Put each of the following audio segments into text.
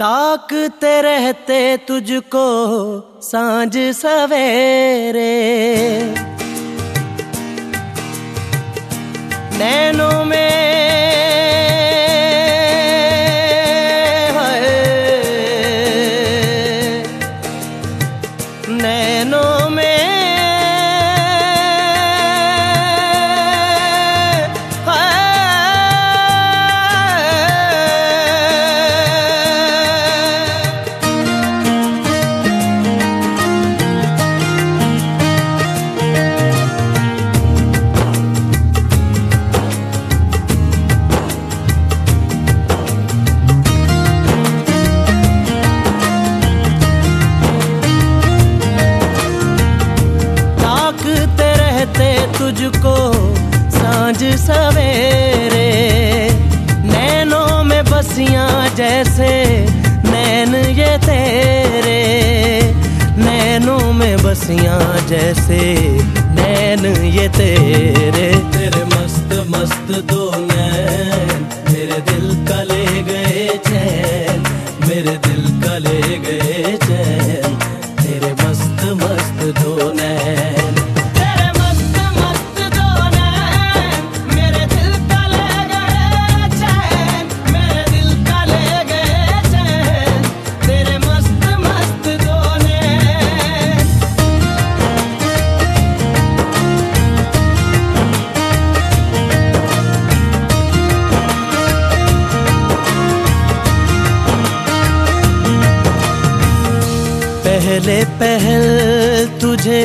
ताकते रहते तुझको साँझ सवेरे। नैनों में बसियाँ जैसे नैन ये तेरे, नैनों में बसियाँ जैसे नैन ये तेरे। तेरे मस्त मस्त दो नैन, मेरे दिल का ले गए चैन, मेरे दिल का ले गए चैन, तेरे मस्त मस्त दो नैन। पहले पहल तुझे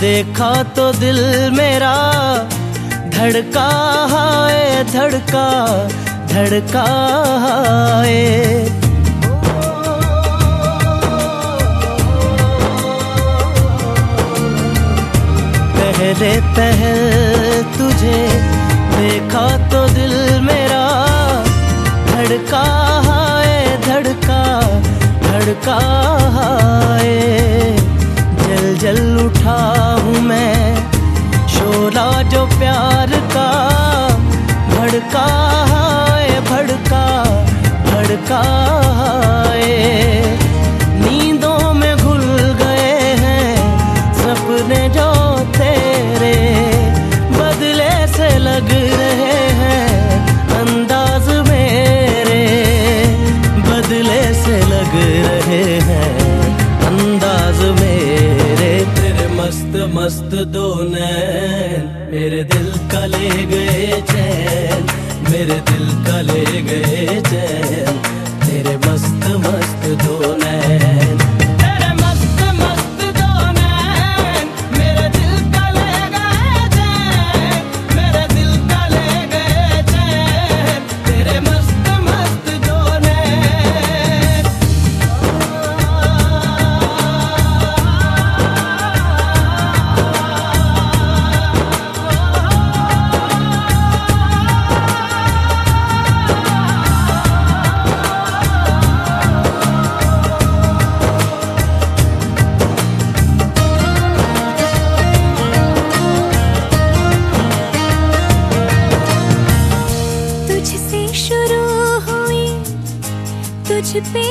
देखा तो दिल मेरा। धड़का है धड़का धड़का है पहले पहल तुझे देखा तो दिल मेरा। धड़का है धड़का धड़का है है, भड़का भड़का है। नींदों में घुल गए हैं, सपने जो तेरे बदले से लग रहे हैं, अंदाज मेरे बदले से लग रहे हैं, अंदाज मेरे। तेरे मस्त मस्त दो मेरे दिल का ले गए चैन। मेरे दिल का ले गए चैन। तेरे मस्त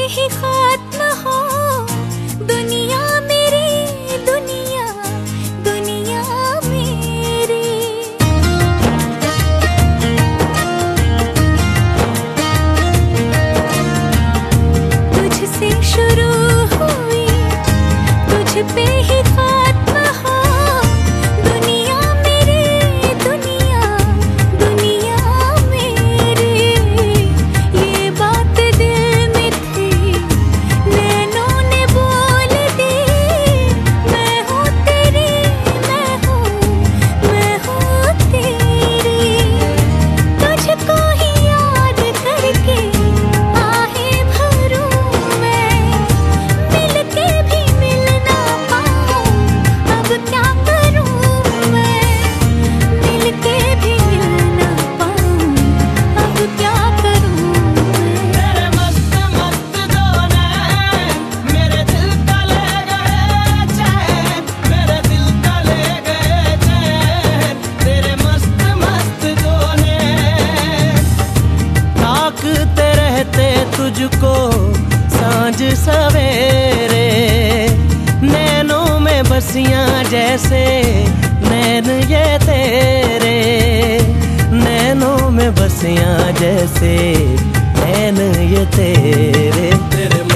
ही खात्मा हो। बसियाँ जैसे नैन ये तेरे नैनों में बसिया जैसे नैन ये तेरे। तेरे